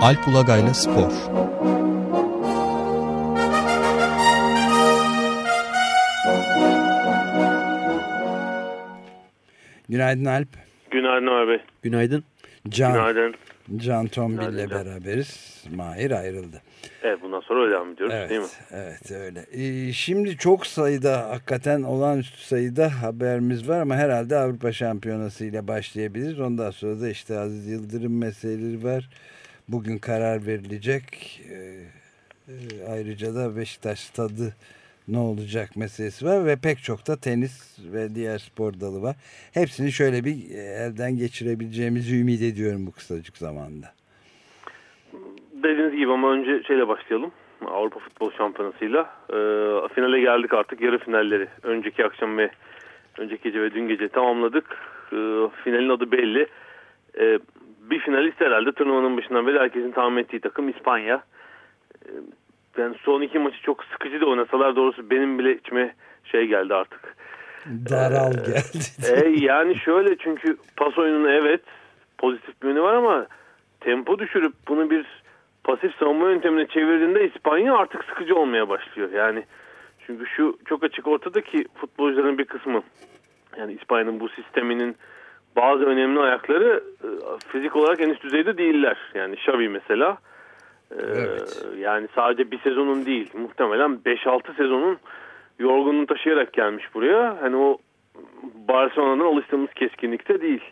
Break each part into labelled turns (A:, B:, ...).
A: Alp Ulagay'la Spor
B: Günaydın Alp.
C: Günaydın abi.
D: Günaydın.
B: Can,
C: Günaydın.
B: Can Tombil ile beraberiz. Mahir ayrıldı.
C: Evet bundan sonra öyle devam ediyoruz
B: Evet,
C: değil mi?
B: evet öyle. Ee, şimdi çok sayıda hakikaten olağanüstü sayıda haberimiz var ama herhalde Avrupa Şampiyonası ile başlayabiliriz. Ondan sonra da işte Aziz Yıldırım meseleleri var. Bugün karar verilecek. Ee, e, ayrıca da Beşiktaş stadı ne olacak meselesi var ve pek çok da tenis ve diğer spor dalı var. Hepsini şöyle bir e, elden geçirebileceğimizi ümit ediyorum bu kısacık zamanda.
C: Dediğiniz gibi ama önce şeyle başlayalım. Avrupa Futbol Şampiyonası'yla. Ee, finale geldik artık yarı finalleri. Önceki akşam ve önceki gece ve dün gece tamamladık. Ee, finalin adı belli. Ee, bir finalist herhalde turnuvanın başından beri herkesin tahmin ettiği takım İspanya. Ee, yani son iki maçı çok sıkıcı da oynasalar doğrusu benim bile içime şey geldi artık.
B: Daral
C: Ee,
B: geldi.
C: E, yani şöyle çünkü pas oyununa evet pozitif bir yönü var ama tempo düşürüp bunu bir pasif savunma yöntemine çevirdiğinde İspanya artık sıkıcı olmaya başlıyor. Yani çünkü şu çok açık ortada ki futbolcuların bir kısmı yani İspanya'nın bu sisteminin bazı önemli ayakları e, fizik olarak en üst düzeyde değiller. Yani Xavi mesela e,
B: Evet.
C: yani sadece bir sezonun değil muhtemelen 5-6 sezonun yorgunluğunu taşıyarak gelmiş buraya. Hani o Barcelona'dan alıştığımız keskinlikte değil.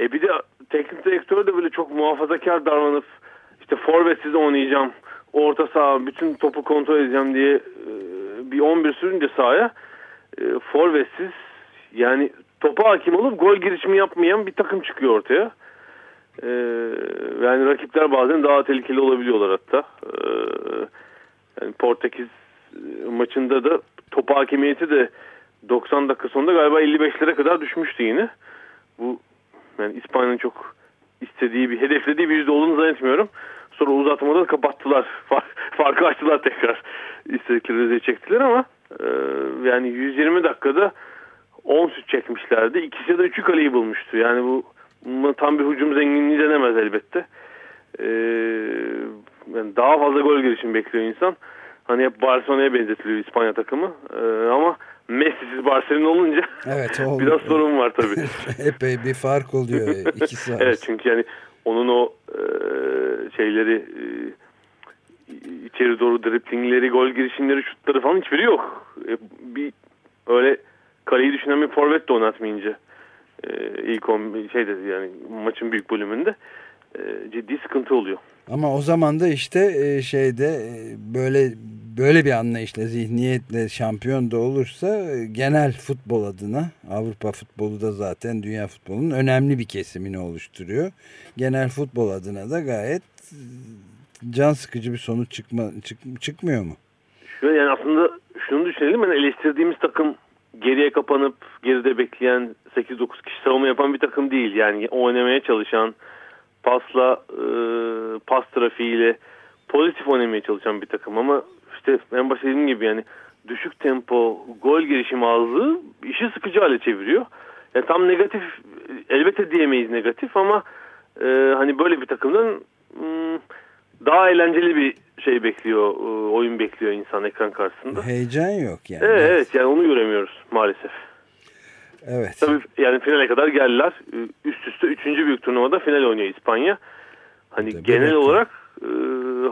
C: E bir de teknik direktör de böyle çok muhafazakar davranıp işte forvetsiz oynayacağım, orta saha bütün topu kontrol edeceğim diye e, bir 11 sürünce sahaya forvetsiz yani topa hakim olup gol girişimi yapmayan bir takım çıkıyor ortaya. E, yani rakipler bazen daha tehlikeli olabiliyorlar hatta. E, yani Portekiz e, maçında da top hakimiyeti de 90 dakika sonunda galiba 55'lere kadar düşmüştü yine. Bu yani İspanya'nın çok istediği bir hedeflediği bir yüzde olduğunu zannetmiyorum. Sonra uzatmada kapattılar. Fark, farkı açtılar tekrar. İstedikleri çektiler ama e, yani 120 dakikada 10 şut çekmişlerdi. İkisi de 3'ü kaleyi bulmuştu. Yani bu tam bir hücum zenginliği denemez elbette. E, yani daha fazla gol girişimi bekliyor insan. Hani hep Barcelona'ya benzetiliyor İspanya takımı. E, ama Messi'siz Barcelona olunca
B: Evet, o-
C: biraz sorun var tabii.
B: Epey bir fark oluyor ikisi arasında.
C: evet çünkü yani onun o e, şeyleri e, içeri doğru driplingleri, gol girişimleri, şutları falan hiçbiri yok. E, bir öyle kaleyi düşünen bir forvet de oynatmayınca e, ilk on, şeyde yani maçın büyük bölümünde e, ciddi sıkıntı oluyor.
B: Ama o zaman da işte e, şeyde e, böyle böyle bir anlayışla zihniyetle şampiyon da olursa genel futbol adına Avrupa futbolu da zaten dünya futbolunun önemli bir kesimini oluşturuyor. Genel futbol adına da gayet can sıkıcı bir sonuç çıkma, çık- çıkmıyor mu?
C: Şöyle yani aslında şunu düşünelim yani eleştirdiğimiz takım geriye kapanıp geride bekleyen 8-9 kişi savunma yapan bir takım değil. Yani oynamaya çalışan pasla e, pas trafiğiyle pozitif oynamaya çalışan bir takım ama işte en başta dediğim gibi yani düşük tempo gol girişim azlığı işi sıkıcı hale çeviriyor. Yani tam negatif elbette diyemeyiz negatif ama e, hani böyle bir takımdan hmm, daha eğlenceli bir şey bekliyor, e, oyun bekliyor insan ekran karşısında.
B: Heyecan yok yani.
C: Evet, evet yani onu göremiyoruz maalesef.
B: Evet.
C: Tabii yani finale kadar geldiler. E, Üst üste üçüncü büyük turnuvada final oynuyor İspanya. Hani
B: Tabii,
C: genel
B: evet.
C: olarak e,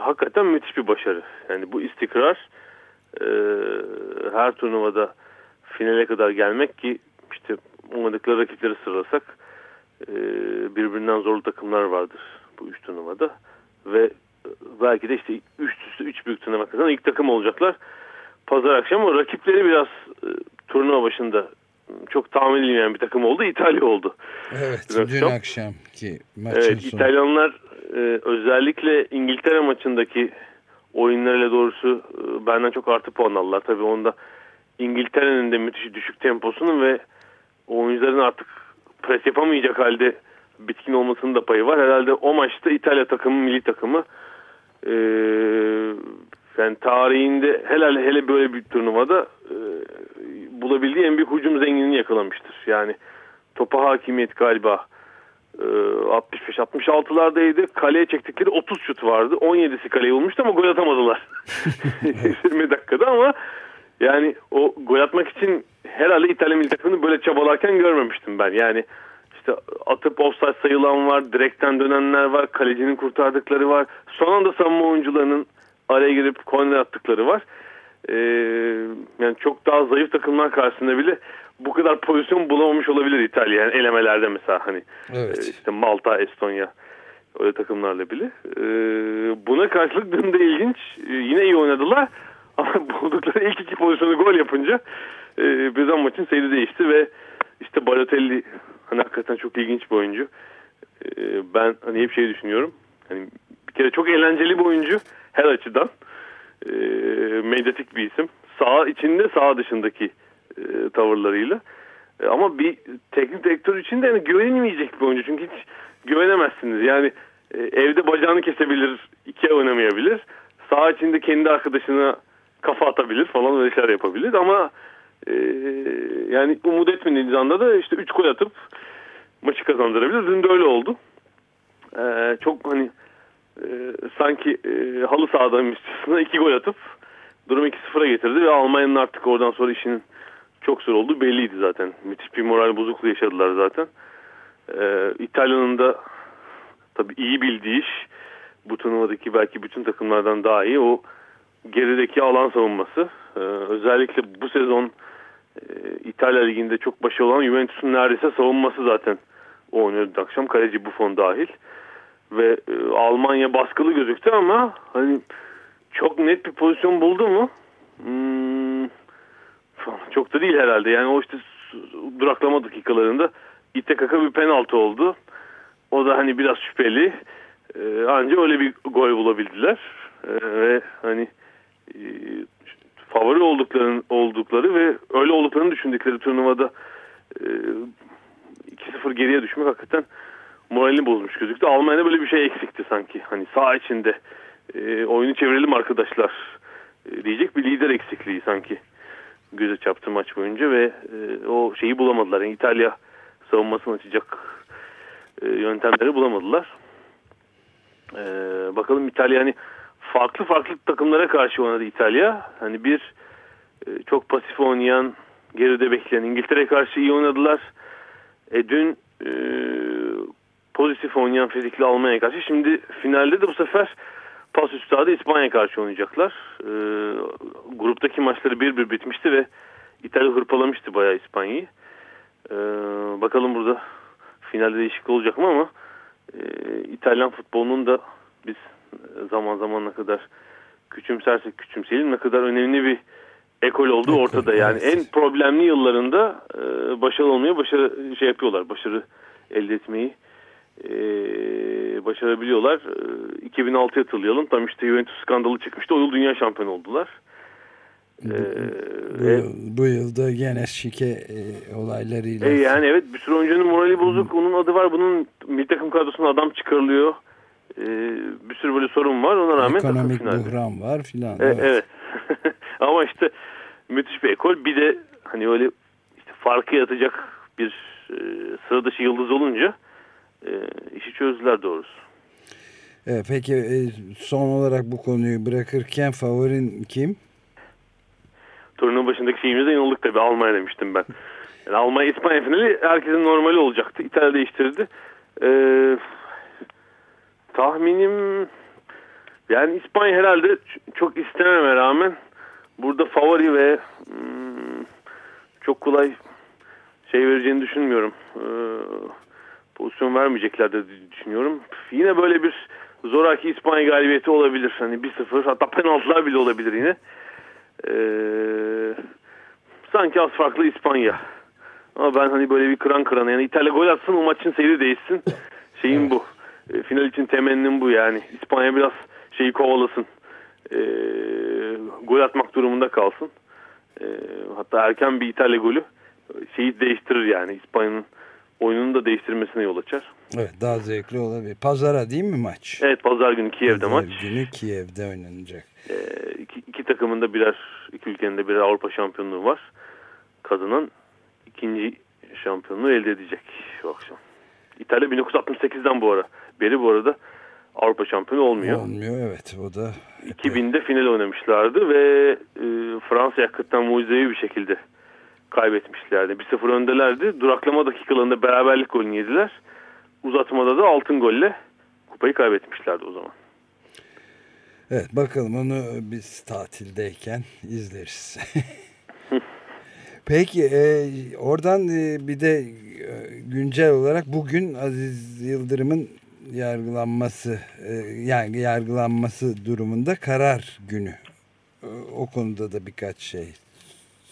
C: hakikaten müthiş bir başarı. Yani bu istikrar e, her turnuvada finale kadar gelmek ki işte oynadıkları rakipleri sıralasak e, birbirinden zorlu takımlar vardır bu üç turnuvada ve belki de işte üst üste üç büyük turnuva kazanan ilk takım olacaklar. Pazar akşamı rakipleri biraz e, turnuva başında çok tahmin edilmeyen bir takım oldu. İtalya oldu.
B: Evet,
C: Dün
B: dün
C: akşam.
B: akşamki maçın
C: Evet
B: sonu.
C: İtalyanlar e, özellikle İngiltere maçındaki oyunlarıyla doğrusu e, benden çok artı puan aldılar. Tabii onda İngiltere'nin de müthiş düşük temposunun ve oyuncuların artık pres yapamayacak halde bitkin olmasının da payı var. Herhalde o maçta İtalya takımı, milli takımı e, yani tarihinde hele hele böyle bir turnuvada e, bulabildiği en büyük hücum zenginliğini yakalamıştır. Yani topa hakimiyet galiba 65-66'lardaydı. Kaleye çektikleri 30 şut vardı. 17'si kaleye olmuştu ama gol atamadılar. 20 dakikada ama yani o gol atmak için herhalde İtalya milli takımını böyle çabalarken görmemiştim ben. Yani işte atıp offside sayılan var, direkten dönenler var, kalecinin kurtardıkları var. Son anda savunma oyuncularının araya girip korner attıkları var. Ee, yani çok daha zayıf takımlar karşısında bile bu kadar pozisyon bulamamış olabilir İtalya. Yani elemelerde mesela hani
B: evet.
C: e, işte Malta, Estonya öyle takımlarla bile. Ee, buna karşılık dün de ilginç. Ee, yine iyi oynadılar. Ama buldukları ilk iki pozisyonu gol yapınca e, birden maçın seyri değişti ve işte Balotelli hani hakikaten çok ilginç bir oyuncu. E, ben hani hep şey düşünüyorum. Hani bir kere çok eğlenceli bir oyuncu her açıdan. E, medyatik bir isim. Sağ içinde sağ dışındaki e, tavırlarıyla. E, ama bir teknik direktör için de yani güvenilmeyecek bir oyuncu. Çünkü hiç güvenemezsiniz. Yani e, evde bacağını kesebilir, iki oynamayabilir. Sağ içinde kendi arkadaşına kafa atabilir falan öyle şeyler yapabilir ama e, yani umut etmediğiniz anda da işte 3 gol atıp maçı kazandırabilir. Dün de öyle oldu. E, çok hani e, sanki e, halı sahadaymışçasına 2 gol atıp durum 2-0'a getirdi ve Almanya'nın artık oradan sonra işinin çok zor olduğu belliydi zaten. Müthiş bir moral bozukluğu yaşadılar zaten. E, İtalya'nın da tabii iyi bildiği iş bu turnuvadaki belki bütün takımlardan daha iyi o gerideki alan savunması. Ee, özellikle bu sezon e, İtalya Ligi'nde çok başarılı olan Juventus'un neredeyse savunması zaten oynuyordu akşam. Kaleci Buffon dahil. Ve e, Almanya baskılı gözüktü ama hani çok net bir pozisyon buldu mu? Hmm, çok da değil herhalde. Yani o işte duraklama dakikalarında İTKK bir penaltı oldu. O da hani biraz şüpheli. Ee, ancak öyle bir gol bulabildiler. Ee, ve hani e, favori oldukları, oldukları ve öyle olduklarını düşündükleri turnuvada e, 2-0 geriye düşmek hakikaten moralini bozmuş gözüktü. Almanya'da böyle bir şey eksikti sanki. Hani sağ içinde e, oyunu çevirelim arkadaşlar e, diyecek bir lider eksikliği sanki göze çarptı maç boyunca ve e, o şeyi bulamadılar. Yani İtalya savunmasını açacak e, yöntemleri bulamadılar. E, bakalım İtalya hani farklı farklı takımlara karşı oynadı İtalya. Hani bir e, çok pasif oynayan, geride bekleyen İngiltere karşı iyi oynadılar. E, dün e, pozitif oynayan fizikli Almanya karşı. Şimdi finalde de bu sefer pas üstadı İspanya karşı oynayacaklar. E, gruptaki maçları 1-1 bitmişti ve İtalya hırpalamıştı bayağı İspanya'yı. E, bakalım burada finalde değişiklik olacak mı ama e, İtalyan futbolunun da biz zaman zaman ne kadar küçümsersek küçümseyelim ne kadar önemli bir ekol olduğu ortada. Yani en problemli yıllarında e, başarılı olmaya başarı şey yapıyorlar. Başarı elde etmeyi e, başarabiliyorlar. E, 2006'ya hatırlayalım. Tam işte Juventus skandalı çıkmıştı. O yıl dünya şampiyonu oldular.
B: Bu, bu, e, bu yılda gene şike e, olaylarıyla.
C: E, yani evet bir sürü oyuncunun morali bozuk. Onun adı var. Bunun milli takım kadrosuna adam çıkarılıyor. E, bir sürü böyle sorun var. Ona rağmen
B: ekonomik buhran var filan.
C: E, evet. evet. Ama işte müthiş bir ekol. Bir de hani öyle işte farkı yatacak bir e, sıra dışı yıldız olunca e, işi çözdüler doğrusu.
B: Evet, peki e, son olarak bu konuyu bırakırken favorin kim?
C: Turnuva başındaki şeyimizde yanıldık tabii. Almanya demiştim ben. Yani Almanya İspanya finali herkesin normali olacaktı. İtalya değiştirdi. Ee, tahminim yani İspanya herhalde çok istememe rağmen burada favori ve hmm, çok kolay şey vereceğini düşünmüyorum. Ee, pozisyon vermeyecekler de düşünüyorum. Yine böyle bir zoraki İspanya galibiyeti olabilir. Hani 1-0 hatta penaltılar bile olabilir yine. Ee, sanki az farklı İspanya. Ama ben hani böyle bir kıran kırana yani İtalya gol atsın o maçın seyri değişsin. Şeyim bu. E, final için temennim bu yani. İspanya biraz şeyi kovalasın. E, gol atmak durumunda kalsın. E, hatta erken bir İtalya golü şeyi değiştirir yani. İspanya'nın oyununu da değiştirmesine yol açar.
B: Evet daha zevkli olabilir. Pazara değil mi maç?
C: Evet pazar günü Kiev'de
B: pazar
C: maç.
B: günü Kiev'de oynanacak.
C: E, iki, iki takımın da birer, iki ülkenin de birer Avrupa şampiyonluğu var. Kazanan ikinci şampiyonluğu elde edecek şu akşam. İtalya 1968'den bu ara. Beri bu arada Avrupa şampiyonu olmuyor.
B: Olmuyor evet o da.
C: 2000'de final oynamışlardı ve e, Fransa hakikaten mucizevi bir şekilde kaybetmişlerdi. 1-0 öndelerdi. Duraklama dakikalarında beraberlik golünü yediler. Uzatmada da altın golle kupayı kaybetmişlerdi o zaman.
B: Evet bakalım onu biz tatildeyken izleriz. Peki e, oradan e, bir de e, güncel olarak bugün Aziz Yıldırım'ın yargılanması e, yani yargılanması durumunda karar günü. E, o konuda da birkaç şey.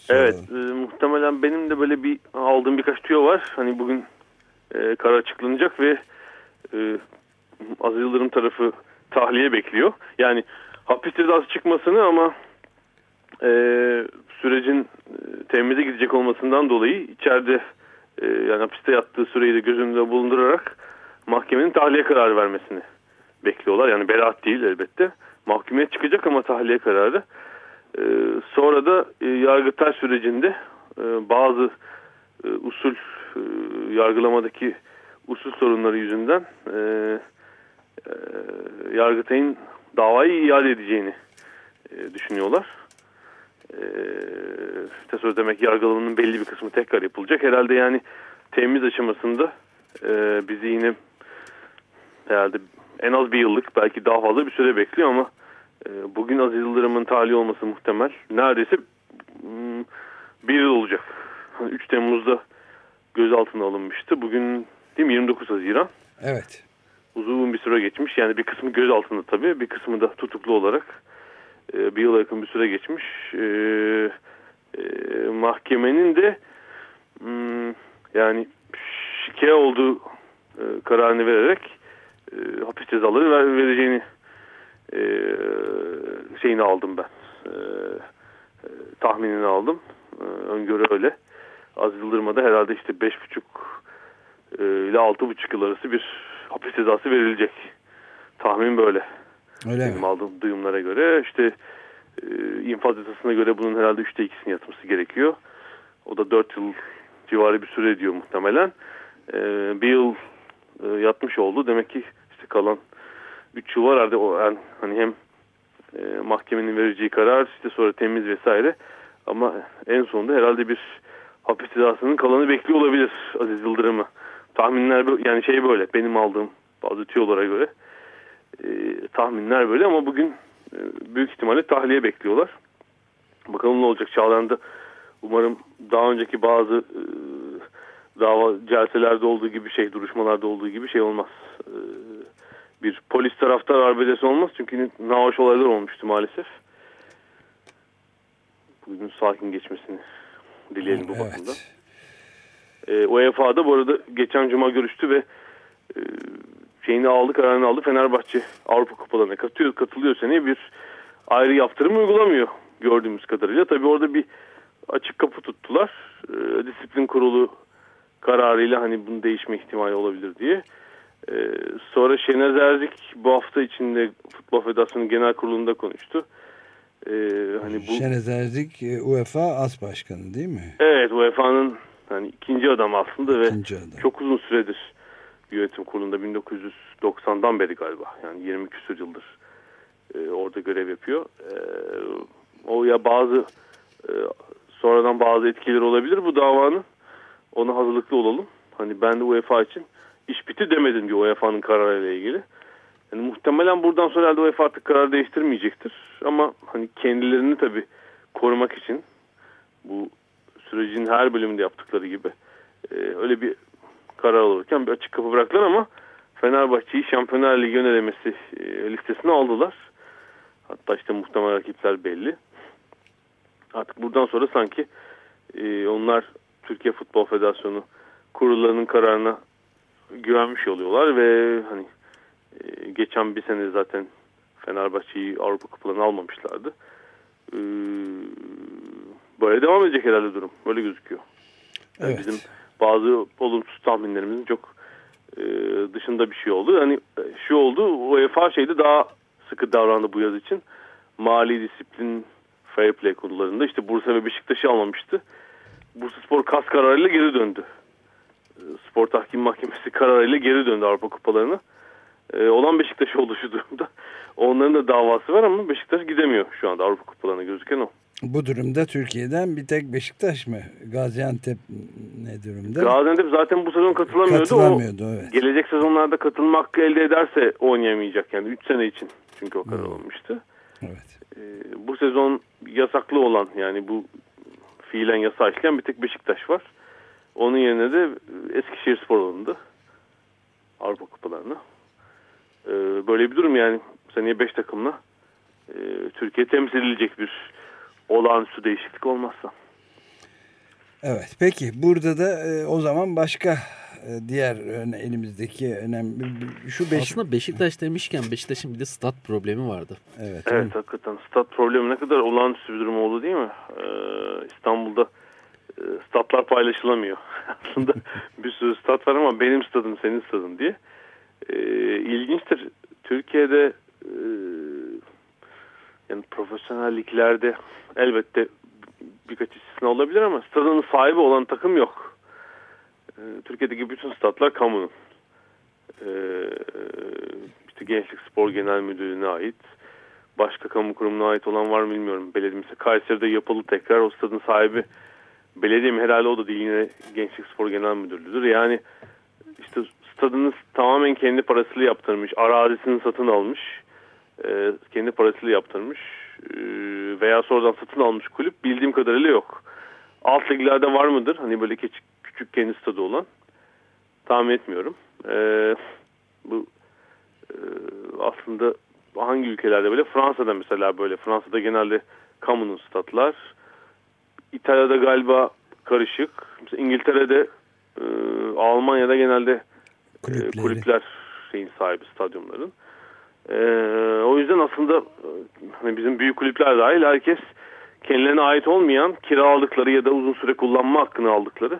C: Evet e, muhtemelen benim de böyle bir aldığım birkaç tüyo var. Hani bugün e, karar açıklanacak ve e, Aziz Yıldırım tarafı tahliye bekliyor. Yani hapis cezası çıkmasını ama e, sürecin e, temize gidecek olmasından dolayı içeride e, yani hapiste yattığı süreyi de göz önünde bulundurarak mahkemenin tahliye kararı vermesini bekliyorlar. Yani beraat değil elbette. Mahkemeye çıkacak ama tahliye kararı. E, sonra da e, yargıtay sürecinde e, bazı e, usul e, yargılamadaki usul sorunları yüzünden e, e, Yargıtay'ın davayı iade edeceğini e, düşünüyorlar. E, söz demek yargılamanın belli bir kısmı tekrar yapılacak. Herhalde yani temiz aşamasında e, bizi yine herhalde en az bir yıllık belki daha fazla bir süre bekliyor ama e, bugün Aziz Yıldırım'ın tahliye olması muhtemel. Neredeyse hmm, bir yıl olacak. 3 Temmuz'da gözaltına alınmıştı. Bugün değil mi 29 Haziran.
B: Evet.
C: Uzun bir süre geçmiş. Yani bir kısmı gözaltında tabii. Bir kısmı da tutuklu olarak e, bir yıla yakın bir süre geçmiş. E, e, mahkemenin de hmm, yani şike olduğu e, kararını vererek e, hapis cezaları ver, vereceğini e, şeyini aldım ben. E, e, tahminini aldım. E, öngörü öyle. Az Yıldırım'a da herhalde işte 5,5 e, ile 6,5 yıl arası bir hapis cezası verilecek. Tahmin böyle.
B: Öyle
C: Benim
B: mi?
C: aldığım duyumlara göre işte e, infaz yasasına göre bunun herhalde 3'te 2'sini yatması gerekiyor. O da 4 yıl civarı bir süre diyor muhtemelen. E, bir yıl e, yatmış oldu. Demek ki kalan 3 yıl var herhalde o yani hani hem e, mahkemenin vereceği karar işte sonra temiz vesaire ama en sonunda herhalde bir hapis cezasının kalanı bekliyor olabilir Aziz Yıldırım'ı. Tahminler yani şey böyle benim aldığım bazı tüyolara göre e, tahminler böyle ama bugün e, büyük ihtimalle tahliye bekliyorlar. Bakalım ne olacak Çağlayan'da umarım daha önceki bazı e, dava celselerde olduğu gibi şey duruşmalarda olduğu gibi şey olmaz. E, bir polis taraftar arbedesi olmaz çünkü nahoş olaylar olmuştu maalesef. Bugün sakin geçmesini dileyelim bu
B: Evet.
C: bakımda. E, UEFA'da bu arada geçen cuma görüştü ve e, şeyini aldı kararını aldı. Fenerbahçe Avrupa Kupalarına katılıyor, katılıyor seneye bir ayrı yaptırım uygulamıyor gördüğümüz kadarıyla. Tabii orada bir açık kapı tuttular. E, disiplin kurulu kararıyla hani bunun değişme ihtimali olabilir diye. E, sonra Şener Erzik bu hafta içinde Futbol Federasyonu Genel Kurulu'nda konuştu. E, hani bu
B: Şenez Erzik e, UEFA As Başkanı değil mi?
C: Evet UEFA'nın hani ikinci adam aslında ve
B: İkinci adam.
C: çok uzun süredir yönetim kurulunda 1990'dan beri galiba yani 20 küsur yıldır e, orada görev yapıyor. E, o ya bazı e, sonradan bazı etkileri olabilir bu davanın. Ona hazırlıklı olalım. Hani ben de UEFA için iş bitti demedim diyor UEFA'nın kararıyla ilgili. Yani muhtemelen buradan sonra herhalde UEFA artık karar değiştirmeyecektir. Ama hani kendilerini tabii korumak için bu sürecin her bölümünde yaptıkları gibi e, öyle bir karar alırken bir açık kapı bıraktılar ama Fenerbahçe'yi Şampiyonlar Ligi yönelemesi e, listesine aldılar. Hatta işte muhtemel rakipler belli. Artık buradan sonra sanki e, onlar Türkiye Futbol Federasyonu kurullarının kararına güvenmiş oluyorlar ve hani e, geçen bir sene zaten Fenerbahçe'yi Avrupa Kupalarına almamışlardı. E, böyle devam edecek herhalde durum. Böyle gözüküyor. Yani
B: Evet.
C: Bizim bazı olumsuz tahminlerimizin çok e, dışında bir şey oldu. Hani e, şu oldu UEFA şeyde daha sıkı davrandı bu yaz için. Mali disiplin fair play konularında işte Bursa ve Beşiktaş'ı almamıştı. Bursa Spor kas kararıyla geri döndü. Spor Tahkim Mahkemesi kararıyla geri döndü Avrupa Kupalarına. E, olan Beşiktaş oldu şu durumda. Onların da davası var ama Beşiktaş gidemiyor şu anda Avrupa Kupalarına gözüken o.
B: Bu durumda Türkiye'den bir tek Beşiktaş mı? Gaziantep ne durumda?
C: Gaziantep zaten bu sezon katılamıyordu.
B: Katılamıyordu
C: o,
B: evet.
C: Gelecek sezonlarda katılma hakkı elde ederse oynayamayacak yani 3 sene için. Çünkü o karar hmm. olmuştu.
B: Evet.
C: Ee, bu sezon yasaklı olan yani bu fiilen yasa işleyen bir tek Beşiktaş var. Onun yerine de Eskişehir Spor alındı. Avrupa Kupalarına. Ee, böyle bir durum yani. Seneye 5 takımla e, Türkiye temsil edilecek bir olağanüstü değişiklik olmazsa.
B: Evet peki burada da e, o zaman başka e, diğer elimizdeki önemli
A: şu beş... aslında Beşiktaş demişken Beşiktaş'ın bir de stat problemi vardı.
C: Evet, evet hakikaten stat problemi ne kadar olağanüstü bir durum oldu değil mi? Ee, İstanbul'da e, statlar paylaşılamıyor. aslında bir sürü stat var ama benim stadım senin stadın diye. Ee, ilginçtir. Türkiye'de e, yani profesyonelliklerde elbette birkaç istisna olabilir ama stadının sahibi olan takım yok. Ee, Türkiye'deki bütün statlar kamunun. Ee, işte Gençlik Spor Genel Müdürlüğü'ne ait. Başka kamu kurumuna ait olan var mı bilmiyorum. Belediye mesela Kayseri'de yapılı tekrar o stadın sahibi belediye mi herhalde o da değil yine Gençlik Spor Genel Müdürlüğü'dür. Yani işte stadını tamamen kendi parasıyla yaptırmış. Arazisini satın almış. E, kendi parasıyla yaptırmış. E, veya sonradan satın almış kulüp bildiğim kadarıyla yok. Alt liglerde var mıdır? Hani böyle küçük, küçük kendi stadı olan. Tahmin etmiyorum. E, bu e, aslında hangi ülkelerde böyle? Fransa'da mesela böyle. Fransa'da genelde kamunun statlar. İtalya'da galiba karışık. Mesela İngiltere'de e, Almanya'da genelde Kulüpleri. kulüpler şeyin sahibi stadyumların. E, o yüzden aslında e, hani bizim büyük kulüpler dahil herkes kendilerine ait olmayan kiraladıkları ya da uzun süre kullanma hakkını aldıkları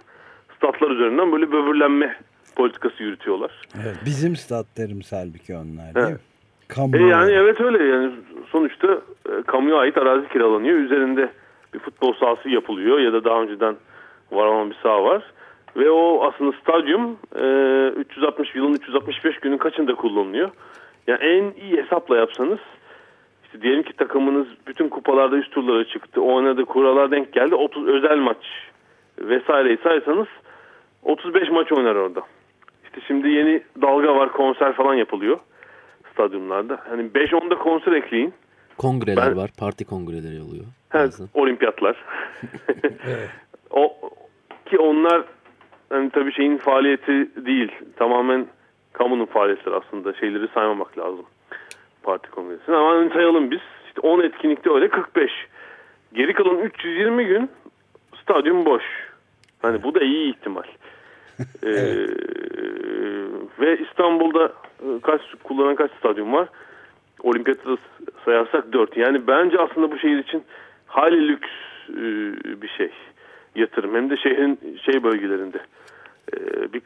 C: statlar üzerinden böyle böbürlenme politikası yürütüyorlar.
B: Evet, bizim statlarımız halbuki onlar değil
C: evet. mi? Kamu e yani evet öyle yani sonuçta e, kamuya ait arazi kiralanıyor. Üzerinde bir futbol sahası yapılıyor ya da daha önceden var olan bir saha var. Ve o aslında stadyum e, 360 yılın 365 günün kaçında kullanılıyor. Yani en iyi hesapla yapsanız işte diyelim ki takımınız bütün kupalarda üst turlara çıktı. O oynadığı kurallar denk geldi. 30 özel maç vesaireyi saysanız 35 maç oynar orada. İşte şimdi yeni dalga var konser falan yapılıyor stadyumlarda. Hani 5-10'da konser ekleyin.
A: Kongreler ben, var, parti kongreleri oluyor.
C: He, olimpiyatlar. evet. o ki onlar hani tabii şeyin faaliyeti değil. Tamamen kamunun faaliyetleri aslında. Şeyleri saymamak lazım. Parti kongresini. Ama sayalım biz. İşte 10 etkinlikte öyle 45. Geri kalan 320 gün stadyum boş. Hani bu da iyi ihtimal. ee, ve İstanbul'da e, kaç kullanan kaç stadyum var? Olimpiyatı sayarsak 4. Yani bence aslında bu şehir için hali lüks e, bir şey yatırım. Hem de şehrin şey bölgelerinde. E,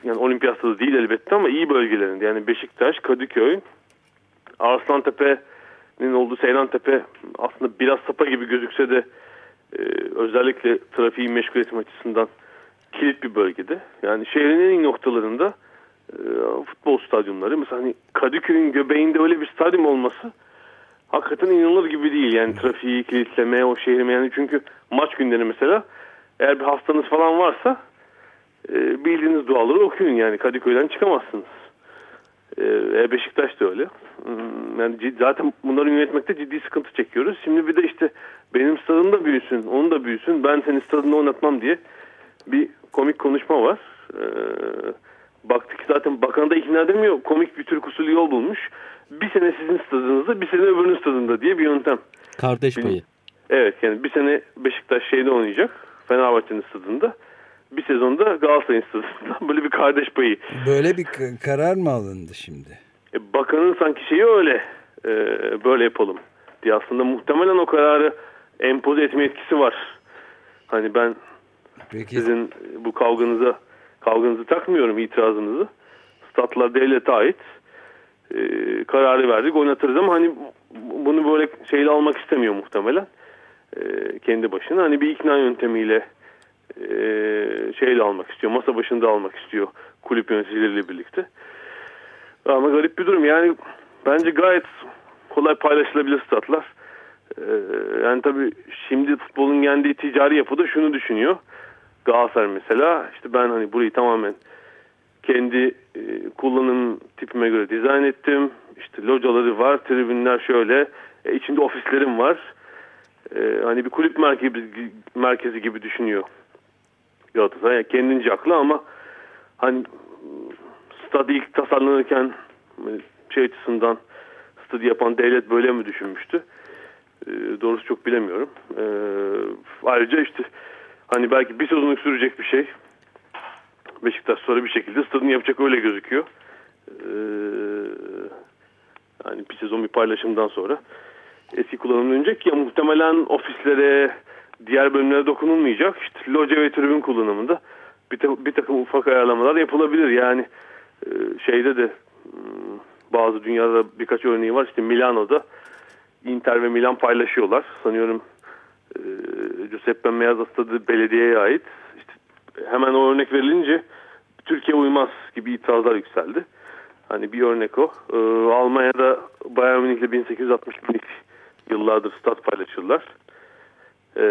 C: yani olimpiyatı değil elbette ama iyi bölgelerinde. Yani Beşiktaş, Kadıköy, Arslantepe'nin olduğu Seyrantepe aslında biraz sapa gibi gözükse de e, özellikle trafiği meşgul etme açısından kilit bir bölgede. Yani şehrin en iyi noktalarında futbol stadyumları. Mesela hani Kadıköy'ün göbeğinde öyle bir stadyum olması hakikaten inanılır gibi değil. Yani trafiği kilitleme, o şehri yani çünkü maç günleri mesela eğer bir hastanız falan varsa e, bildiğiniz duaları okuyun yani Kadıköy'den çıkamazsınız. E, Beşiktaş da öyle. Hmm, yani zaten bunları yönetmekte ciddi sıkıntı çekiyoruz. Şimdi bir de işte benim stadım da büyüsün, onun da büyüsün, ben senin stadını oynatmam diye bir komik konuşma var. E, baktık ki zaten bakan da ikna edemiyor. Komik bir Türk usulü yol bulmuş. Bir sene sizin stadınızda, bir sene öbürünün stadında diye bir yöntem.
A: Kardeş payı.
C: Evet yani bir sene Beşiktaş şeyde oynayacak. Fenerbahçe'nin stadında. Bir sezonda Galatasaray'ın stadında. Böyle bir kardeş payı.
B: Böyle bir karar mı alındı şimdi?
C: E, bakanın sanki şeyi öyle. E, böyle yapalım diye aslında muhtemelen o kararı empoze etme etkisi var. Hani ben Peki. sizin bu kavganıza kavganızı takmıyorum itirazınızı. Statlar devlete ait. E, kararı verdik oynatırız ama hani bunu böyle şeyle almak istemiyor muhtemelen. E, kendi başına hani bir ikna yöntemiyle e, şeyle almak istiyor. Masa başında almak istiyor. kulüp yöneticileriyle birlikte. Ama garip bir durum. Yani bence gayet kolay paylaşılabilir statlar. Ee, yani tabii şimdi futbolun geldiği ticari yapıda şunu düşünüyor. Galatasaray mesela işte ben hani burayı tamamen kendi e, kullanım tipime göre dizayn ettim. İşte locaları var, tribünler şöyle. E, içinde ofislerim var. E, hani bir kulüp merkezi, merkezi gibi düşünüyor. Galatasaray yani kendince haklı ama hani stad ilk tasarlanırken hani şey açısından stadı yapan devlet böyle mi düşünmüştü? E, doğrusu çok bilemiyorum. E, ayrıca işte hani belki bir sezonluk sürecek bir şey. Beşiktaş sonra bir şekilde stadını yapacak öyle gözüküyor. Ee, yani bir sezon bir paylaşımdan sonra eski kullanımına dönecek ya muhtemelen ofislere diğer bölümlere dokunulmayacak. İşte loca ve tribün kullanımında bir, ta bir takım ufak ayarlamalar yapılabilir. Yani e, şeyde de hmm, bazı dünyada birkaç örneği var. İşte Milano'da Inter ve Milan paylaşıyorlar. Sanıyorum e, Giuseppe Meazza stadı belediyeye ait. İşte hemen o örnek verilince Türkiye uymaz gibi itirazlar yükseldi. Hani bir örnek o. Ee, Almanya'da Bayern Münih'le 1860'lık yıllardır stat paylaşırlar. Ee,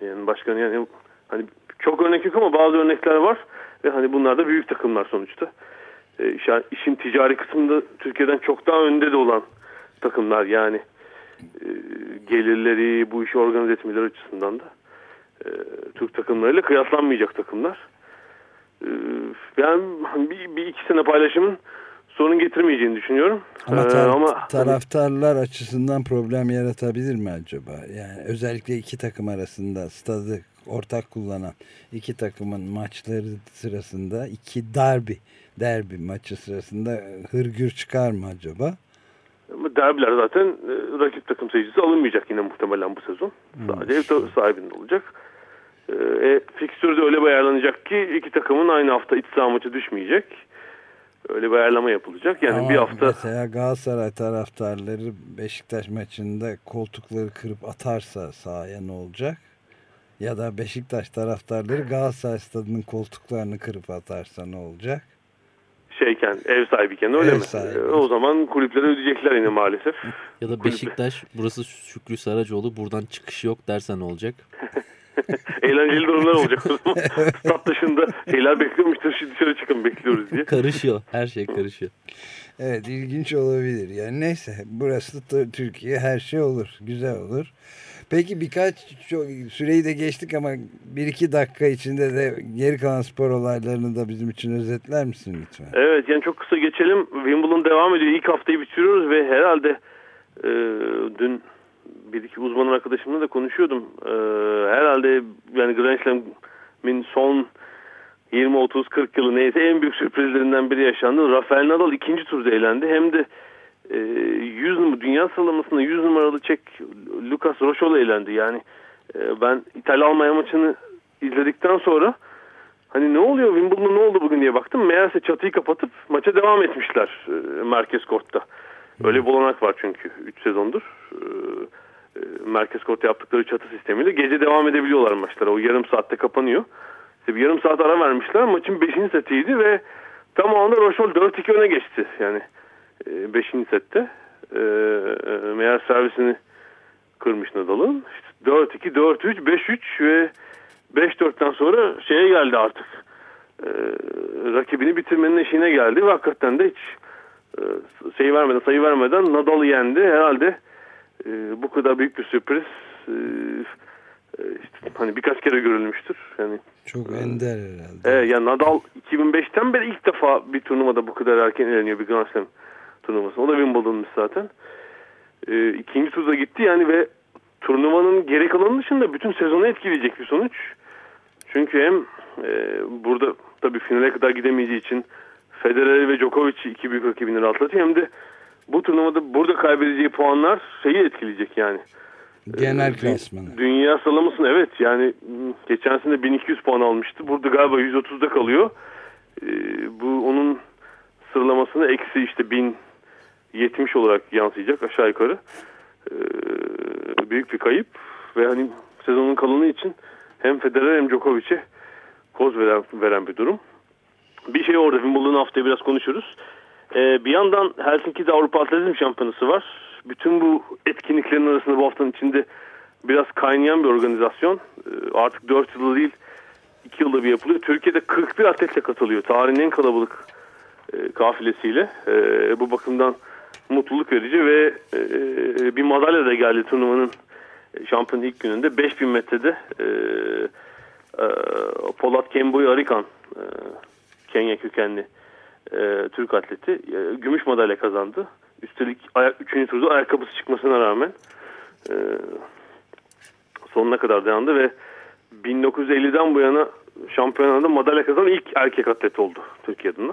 C: yani başkan yani hani çok örnek yok ama bazı örnekler var ve hani bunlar da büyük takımlar sonuçta. Ee, işin ticari kısmında Türkiye'den çok daha önde de olan takımlar yani e, gelirleri bu işi organize etmeleri açısından da e, Türk takımlarıyla kıyaslanmayacak takımlar. E, ben bir, bir iki sene paylaşımın sorun getirmeyeceğini düşünüyorum.
B: Ama, tar ee, ama taraftarlar hani... açısından problem yaratabilir mi acaba? Yani özellikle iki takım arasında stadı ortak kullanan iki takımın maçları sırasında iki derbi derbi maçı sırasında hırgür çıkar mı acaba?
C: Derbiler zaten e, rakip takım sayıcısı alınmayacak yine muhtemelen bu sezon. Hmm. Sadece ev sahibinde olacak. E, e fikstür de öyle bir ayarlanacak ki iki takımın aynı hafta iç saha maçı düşmeyecek. Öyle bir ayarlama yapılacak. Yani
B: Ama
C: bir hafta
B: mesela Galatasaray taraftarları Beşiktaş maçında koltukları kırıp atarsa sahaya ne olacak? Ya da Beşiktaş taraftarları Galatasaray stadının koltuklarını kırıp atarsa ne olacak?
C: Şeyken ev sahibiyken öyle ev mi? Sahibi. O zaman kulüplere ödeyecekler yine maalesef.
A: Ya da Beşiktaş burası Şükrü Saracoğlu buradan çıkış yok dersen ne olacak?
C: Eğlenceli durumlar olacak o zaman. Stat dışında şeyler bekliyormuştur dışarı çıkın bekliyoruz diye.
A: Karışıyor. Her şey karışıyor.
B: Evet ilginç olabilir. Yani neyse burası da Türkiye her şey olur. Güzel olur. Peki birkaç çok, süreyi de geçtik ama bir iki dakika içinde de geri kalan spor olaylarını da bizim için özetler misin lütfen?
C: Evet yani çok kısa geçelim. Wimbledon devam ediyor. İlk haftayı bitiriyoruz ve herhalde e, dün bir iki uzman arkadaşımla da konuşuyordum. E, herhalde yani Grand Slam'in son 20, 30, 40 yılı neyse en büyük sürprizlerinden biri yaşandı. Rafael Nadal ikinci turda eğlendi. Hem de 100 ee, numara dünya sıralamasında 100 numaralı Çek Lucas Rochol eğlendi. Yani e, ben İtalya Almanya maçını izledikten sonra hani ne oluyor Wimbledon'da ne oldu bugün diye baktım. Meğerse çatıyı kapatıp maça devam etmişler e, merkez kortta. Öyle bir olanak var çünkü 3 sezondur. E, merkez kortta yaptıkları çatı sistemiyle gece devam edebiliyorlar maçlara. O yarım saatte kapanıyor. İşte bir yarım saat ara vermişler. Maçın 5. setiydi ve tam o anda Rochol 4-2 öne geçti. Yani 5. E, sette e, e, meğer servisini kırmış Nadal'ın. İşte 4-2, 4-3, 5-3 ve 5-4'ten sonra şeye geldi artık. E, rakibini bitirmenin eşiğine geldi ve hakikaten de hiç e, sayı vermeden sayı vermeden Nadal'ı yendi. Herhalde e, bu kadar büyük bir sürpriz e, e işte hani birkaç kere görülmüştür. Yani
B: çok ender herhalde.
C: E, yani Nadal 2005'ten beri ilk defa bir turnuvada bu kadar erken eleniyor bir Grand Slam turnuvası. O da Wimbledon'muş zaten. E, ikinci turda gitti yani ve turnuvanın geri kalanı dışında bütün sezonu etkileyecek bir sonuç. Çünkü hem e, burada tabii finale kadar gidemeyeceği için Federer ve Djokovic iki büyük rakibini rahatlatıyor hem de bu turnuvada burada kaybedeceği puanlar şeyi etkileyecek yani.
B: Genel klasmanı.
C: Dünya sıralamasını evet yani geçen sene 1200 puan almıştı. Burada galiba 130'da kalıyor. Ee, bu onun sıralamasını eksi işte 1000 70 olarak yansıyacak aşağı yukarı. Ee, büyük bir kayıp ve hani sezonun kalanı için hem Federer hem Djokovic'e koz veren, veren bir durum. bir şey orada Wimbledon haftaya biraz konuşuruz. Ee, bir yandan Helsinki'de Avrupa Atletizm Şampiyonası var. Bütün bu etkinliklerin arasında bu haftanın içinde biraz kaynayan bir organizasyon. Ee, artık 4 yılda değil 2 yılda bir yapılıyor. Türkiye'de 41 atletle katılıyor. Tarihin en kalabalık e, kafilesiyle. E, bu bakımdan mutluluk verici ve e, bir madalya da geldi turnuvanın şampiyon ilk gününde. 5000 metrede e, e, Polat Kemboy Arikan e, Kenya kökenli e, Türk atleti e, gümüş madalya kazandı. Üstelik ayak, 3. turda ayakkabısı çıkmasına rağmen e, sonuna kadar dayandı ve 1950'den bu yana şampiyonada madalya kazanan ilk erkek atlet oldu Türkiye adına.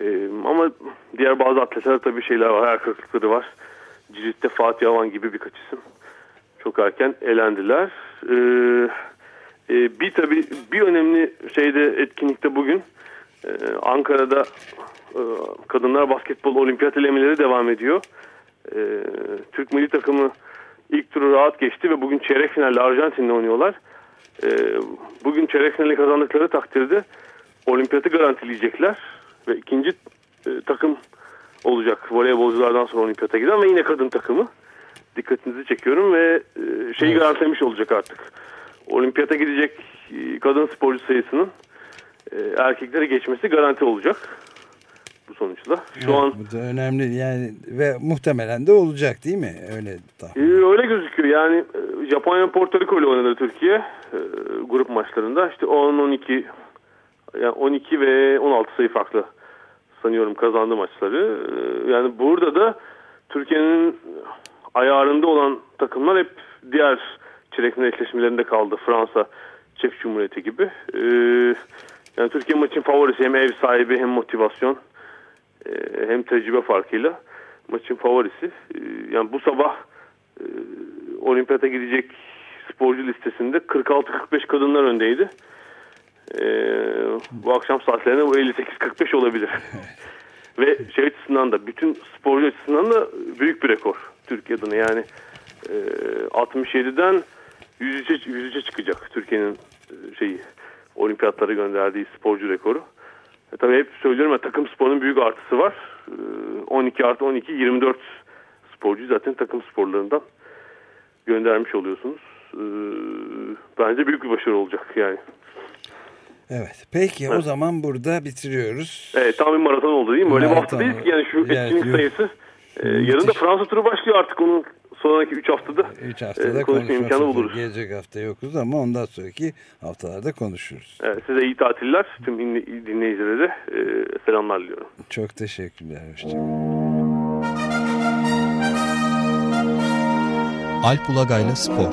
C: Ee, ama diğer bazı atletler tabii şeyler var, ayak kırıklıkları var. Cirit'te Fatih Avan gibi birkaç isim çok erken elendiler. Ee, e, bir tabii bir önemli şeyde etkinlikte bugün e, Ankara'da e, kadınlar basketbol olimpiyat elemeleri devam ediyor. E, Türk milli takımı ilk turu rahat geçti ve bugün çeyrek finalde Arjantin'le oynuyorlar. E, bugün çeyrek finali kazandıkları takdirde olimpiyatı garantileyecekler ve ikinci e, takım olacak voleybolculardan sonra olimpiyata giden ve yine kadın takımı dikkatinizi çekiyorum ve e, şeyi evet. garantilemiş olacak artık. Olimpiyata gidecek e, kadın sporcu sayısının e, erkekleri geçmesi garanti olacak bu sonuçta. Şu
B: evet,
C: an
B: bu da önemli yani ve muhtemelen de olacak değil mi? Öyle
C: tahmin. E, öyle gözüküyor. Yani e, Japonya Porto Rico ile oynadı Türkiye e, grup maçlarında. İşte 10 12 yani 12 ve 16 sayı farklı sanıyorum kazandı maçları. E, yani burada da Türkiye'nin ayarında olan takımlar hep diğer çeyrek eşleşmelerinde kaldı. Fransa, Çek Cumhuriyeti gibi. Ee, yani Türkiye maçın favorisi hem ev sahibi hem motivasyon e, hem tecrübe farkıyla maçın favorisi. Yani bu sabah e, olimpiyata gidecek sporcu listesinde 46-45 kadınlar öndeydi. E, bu akşam saatlerinde bu 58-45 olabilir. Ve şey açısından da bütün sporcu açısından da büyük bir rekor Türkiye'den. Yani e, 67'den 103'e 103'e çıkacak Türkiye'nin e, şeyi olimpiyatlara gönderdiği sporcu rekoru. E, tabii hep söylüyorum ya takım sporunun büyük artısı var. E, 12 artı 12 24 sporcu zaten takım sporlarından göndermiş oluyorsunuz. E, bence büyük bir başarı olacak yani.
B: Evet. Peki evet. o zaman burada bitiriyoruz.
C: Evet tam bir maraton oldu değil mi? Öyle bir hafta değil ki yani şu etkinlik yok. sayısı. Ee, yarın da Fransa turu başlıyor artık onun sonraki 3 haftada.
B: 3 haftada e, konuşma imkanı buluruz. Gelecek hafta yokuz ama ondan sonraki haftalarda konuşuruz.
C: Evet, size iyi tatiller. Tüm dinleyicilere de e, selamlar diliyorum.
B: Çok teşekkürler. Hoşçakalın.
D: Alp Ulagay'la Spor